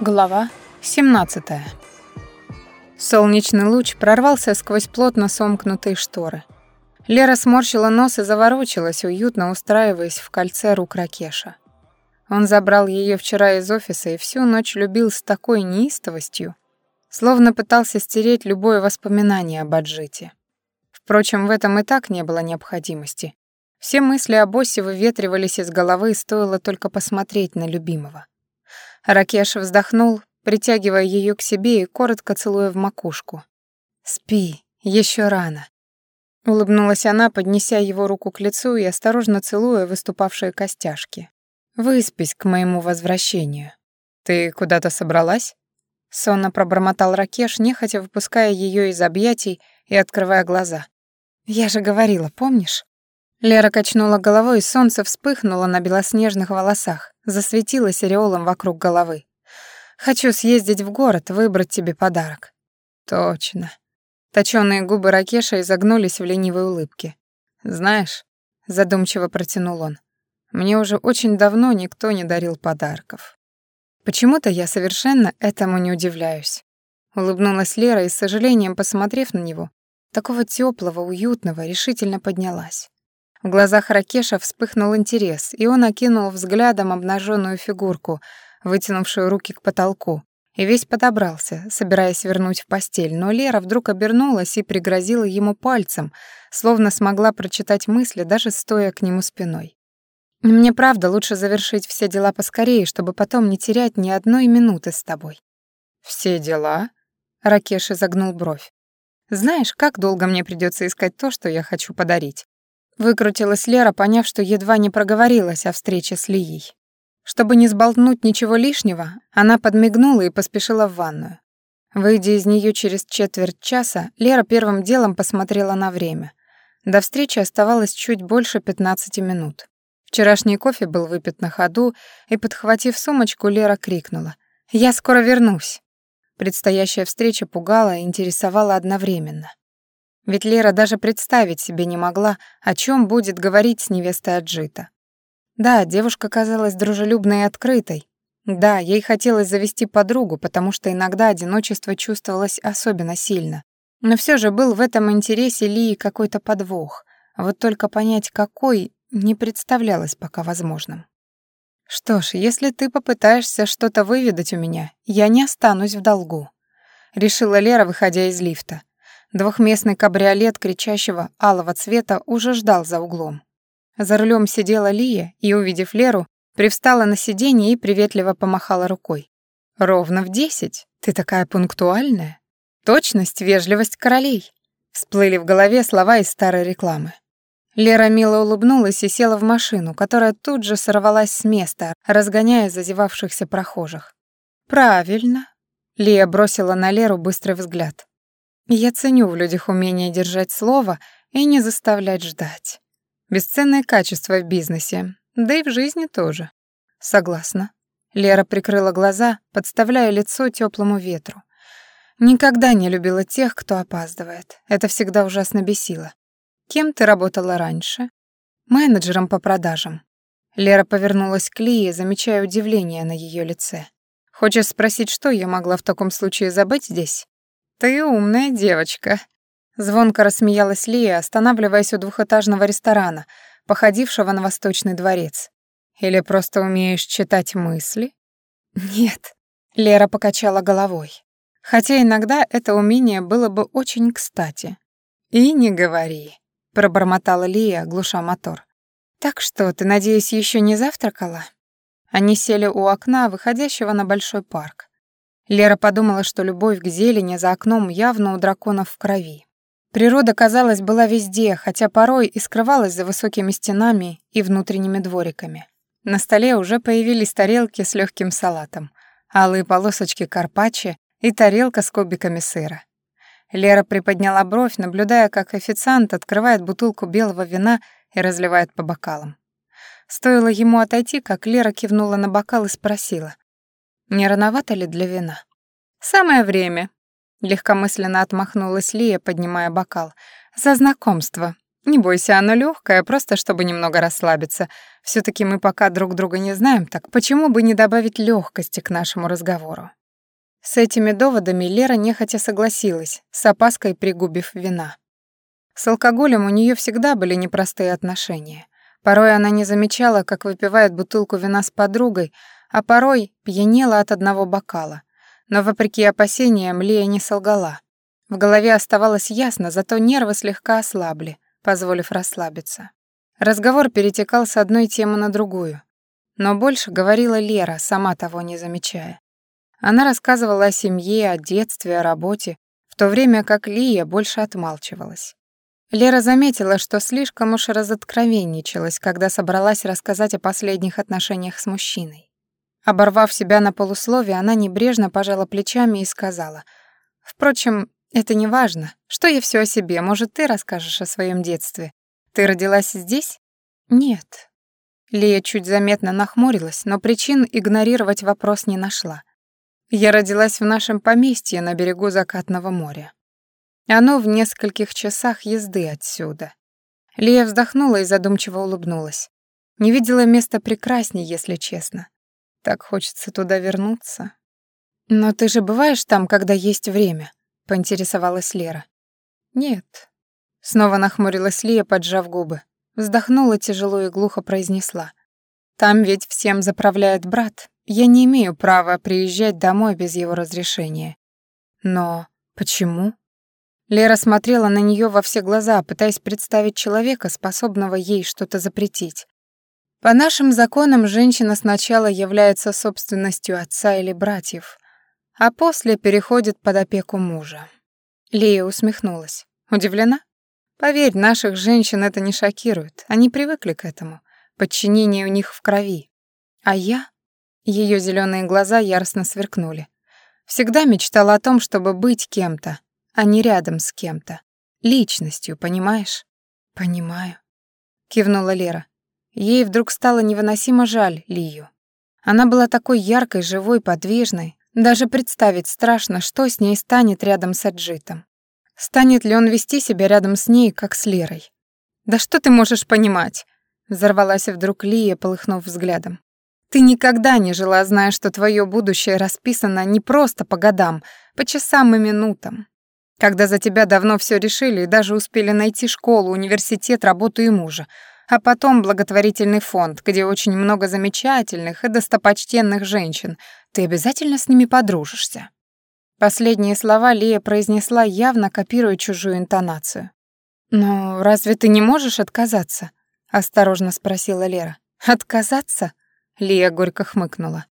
Глава 17. Солнечный луч прорвался сквозь плотно сомкнутые шторы. Лера сморщила нос и заворочилась, уютно устраиваясь в кольце рук Ракеша. Он забрал ее вчера из офиса и всю ночь любил с такой неистовостью, словно пытался стереть любое воспоминание об Аджите. Впрочем, в этом и так не было необходимости. Все мысли о боссе выветривались из головы, стоило только посмотреть на любимого. Ракеш вздохнул, притягивая ее к себе и коротко целуя в макушку. «Спи, еще рано». Улыбнулась она, поднеся его руку к лицу и осторожно целуя выступавшие костяшки. «Выспись к моему возвращению». «Ты куда-то собралась?» Сонно пробормотал Ракеш, нехотя выпуская ее из объятий и открывая глаза. «Я же говорила, помнишь?» Лера качнула головой, и солнце вспыхнуло на белоснежных волосах засветилась ореолом вокруг головы. «Хочу съездить в город, выбрать тебе подарок». «Точно». Точёные губы Ракеша изогнулись в ленивой улыбке. «Знаешь», — задумчиво протянул он, — «мне уже очень давно никто не дарил подарков». «Почему-то я совершенно этому не удивляюсь». Улыбнулась Лера и, с сожалением посмотрев на него, такого теплого, уютного, решительно поднялась. В Глазах Ракеша вспыхнул интерес, и он окинул взглядом обнаженную фигурку, вытянувшую руки к потолку, и весь подобрался, собираясь вернуть в постель, но Лера вдруг обернулась и пригрозила ему пальцем, словно смогла прочитать мысли, даже стоя к нему спиной. «Мне правда лучше завершить все дела поскорее, чтобы потом не терять ни одной минуты с тобой». «Все дела?» — Ракеш изогнул бровь. «Знаешь, как долго мне придется искать то, что я хочу подарить?» Выкрутилась Лера, поняв, что едва не проговорилась о встрече с Лией. Чтобы не сболтнуть ничего лишнего, она подмигнула и поспешила в ванную. Выйдя из нее через четверть часа, Лера первым делом посмотрела на время. До встречи оставалось чуть больше 15 минут. Вчерашний кофе был выпит на ходу, и, подхватив сумочку, Лера крикнула. «Я скоро вернусь!» Предстоящая встреча пугала и интересовала одновременно. Ведь Лера даже представить себе не могла, о чем будет говорить с невестой Аджита. Да, девушка казалась дружелюбной и открытой. Да, ей хотелось завести подругу, потому что иногда одиночество чувствовалось особенно сильно. Но все же был в этом интересе Лии какой-то подвох. Вот только понять, какой, не представлялось пока возможным. «Что ж, если ты попытаешься что-то выведать у меня, я не останусь в долгу», — решила Лера, выходя из лифта. Двухместный кабриолет, кричащего алого цвета, уже ждал за углом. За рулем сидела Лия и, увидев Леру, привстала на сиденье и приветливо помахала рукой. «Ровно в десять. Ты такая пунктуальная. Точность, вежливость королей». Всплыли в голове слова из старой рекламы. Лера мило улыбнулась и села в машину, которая тут же сорвалась с места, разгоняя зазевавшихся прохожих. «Правильно», — Лия бросила на Леру быстрый взгляд. Я ценю в людях умение держать слово и не заставлять ждать. Бесценное качество в бизнесе, да и в жизни тоже. Согласна. Лера прикрыла глаза, подставляя лицо теплому ветру. Никогда не любила тех, кто опаздывает. Это всегда ужасно бесило. Кем ты работала раньше? Менеджером по продажам. Лера повернулась к Лии, замечая удивление на ее лице. Хочешь спросить, что я могла в таком случае забыть здесь? «Ты умная девочка», — звонко рассмеялась Лия, останавливаясь у двухэтажного ресторана, походившего на Восточный дворец. «Или просто умеешь читать мысли?» «Нет», — Лера покачала головой. «Хотя иногда это умение было бы очень кстати». «И не говори», — пробормотала Лия, глуша мотор. «Так что, ты, надеюсь, еще не завтракала?» Они сели у окна, выходящего на большой парк. Лера подумала, что любовь к зелени за окном явно у драконов в крови. Природа, казалось, была везде, хотя порой и скрывалась за высокими стенами и внутренними двориками. На столе уже появились тарелки с легким салатом, алые полосочки карпаччо и тарелка с кубиками сыра. Лера приподняла бровь, наблюдая, как официант открывает бутылку белого вина и разливает по бокалам. Стоило ему отойти, как Лера кивнула на бокал и спросила, не рановато ли для вина? Самое время. Легкомысленно отмахнулась Лия, поднимая бокал. За знакомство. Не бойся, оно легкое, просто чтобы немного расслабиться. все таки мы пока друг друга не знаем, так почему бы не добавить легкости к нашему разговору?» С этими доводами Лера нехотя согласилась, с опаской пригубив вина. С алкоголем у нее всегда были непростые отношения. Порой она не замечала, как выпивает бутылку вина с подругой, а порой пьянела от одного бокала. Но, вопреки опасениям, Лия не солгала. В голове оставалось ясно, зато нервы слегка ослабли, позволив расслабиться. Разговор перетекал с одной темы на другую. Но больше говорила Лера, сама того не замечая. Она рассказывала о семье, о детстве, о работе, в то время как Лия больше отмалчивалась. Лера заметила, что слишком уж разоткровенничалась, когда собралась рассказать о последних отношениях с мужчиной. Оборвав себя на полусловие, она небрежно пожала плечами и сказала. «Впрочем, это не важно. Что я все о себе? Может, ты расскажешь о своем детстве? Ты родилась здесь?» «Нет». Лия чуть заметно нахмурилась, но причин игнорировать вопрос не нашла. «Я родилась в нашем поместье на берегу закатного моря. Оно в нескольких часах езды отсюда». Лия вздохнула и задумчиво улыбнулась. Не видела места прекрасней, если честно. Так хочется туда вернуться. Но ты же бываешь там, когда есть время? Поинтересовалась Лера. Нет. Снова нахмурилась Лия, поджав губы. Вздохнула тяжело и глухо произнесла. Там ведь всем заправляет брат. Я не имею права приезжать домой без его разрешения. Но почему? Лера смотрела на нее во все глаза, пытаясь представить человека, способного ей что-то запретить. По нашим законам женщина сначала является собственностью отца или братьев, а после переходит под опеку мужа. Лия усмехнулась. Удивлена? Поверь, наших женщин это не шокирует. Они привыкли к этому. Подчинение у них в крови. А я? Ее зеленые глаза яростно сверкнули. Всегда мечтала о том, чтобы быть кем-то, а не рядом с кем-то. Личностью, понимаешь? Понимаю. Ей вдруг стало невыносимо жаль Лию. Она была такой яркой, живой, подвижной. Даже представить страшно, что с ней станет рядом с Аджитом. Станет ли он вести себя рядом с ней, как с Лерой? «Да что ты можешь понимать?» Взорвалась вдруг Лия, полыхнув взглядом. «Ты никогда не жила, зная, что твое будущее расписано не просто по годам, по часам и минутам. Когда за тебя давно все решили и даже успели найти школу, университет, работу и мужа, а потом, благотворительный фонд, где очень много замечательных и достопочтенных женщин. Ты обязательно с ними подружишься». Последние слова Лия произнесла, явно копируя чужую интонацию. «Но «Ну, разве ты не можешь отказаться?» — осторожно спросила Лера. «Отказаться?» — Лия горько хмыкнула.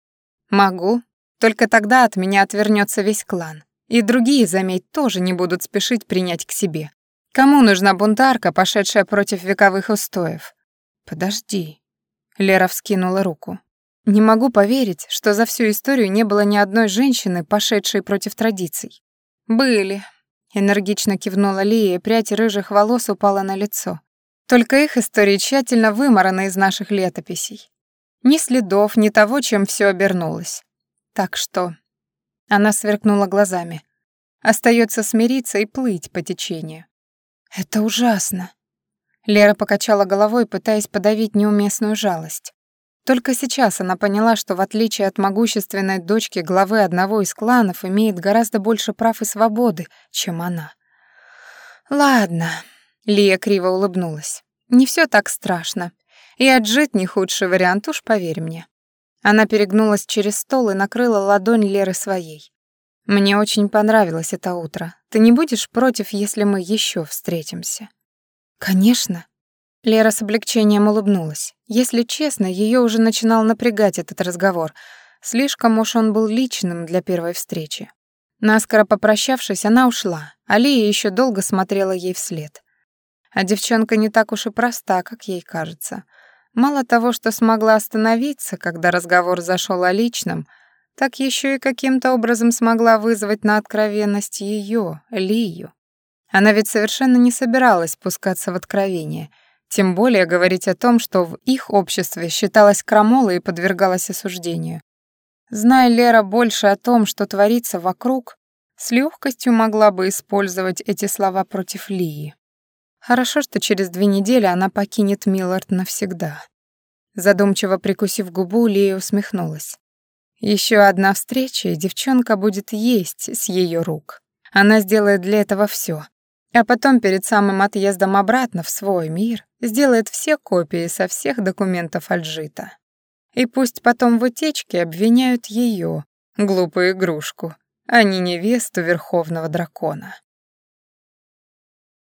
«Могу. Только тогда от меня отвернется весь клан. И другие, заметь, тоже не будут спешить принять к себе. Кому нужна бунтарка, пошедшая против вековых устоев? Подожди. Лера вскинула руку. Не могу поверить, что за всю историю не было ни одной женщины, пошедшей против традиций. Были. Энергично кивнула Лия, и прядь рыжих волос упала на лицо. Только их истории тщательно вымараны из наших летописей. Ни следов, ни того, чем все обернулось. Так что... Она сверкнула глазами. Остается смириться и плыть по течению. Это ужасно. Лера покачала головой, пытаясь подавить неуместную жалость. Только сейчас она поняла, что в отличие от могущественной дочки главы одного из кланов, имеет гораздо больше прав и свободы, чем она. «Ладно», — Лия криво улыбнулась. «Не все так страшно. И отжить не худший вариант, уж поверь мне. Она перегнулась через стол и накрыла ладонь Леры своей. Мне очень понравилось это утро. Ты не будешь против, если мы еще встретимся? Конечно. Лера с облегчением улыбнулась. Если честно, ее уже начинал напрягать этот разговор. Слишком уж он был личным для первой встречи. Наскоро попрощавшись, она ушла. Алия еще долго смотрела ей вслед. А девчонка не так уж и проста, как ей кажется. Мало того, что смогла остановиться, когда разговор зашел о личном — так еще и каким-то образом смогла вызвать на откровенность ее, Лию. Она ведь совершенно не собиралась спускаться в откровение, тем более говорить о том, что в их обществе считалась крамолой и подвергалась осуждению. Зная Лера больше о том, что творится вокруг, с легкостью могла бы использовать эти слова против Лии. Хорошо, что через две недели она покинет Миллард навсегда. Задумчиво прикусив губу, Лия усмехнулась. Еще одна встреча, и девчонка будет есть с ее рук. Она сделает для этого все. А потом перед самым отъездом обратно в свой мир сделает все копии со всех документов Альжита. И пусть потом в утечке обвиняют ее, глупую игрушку, а не невесту Верховного Дракона.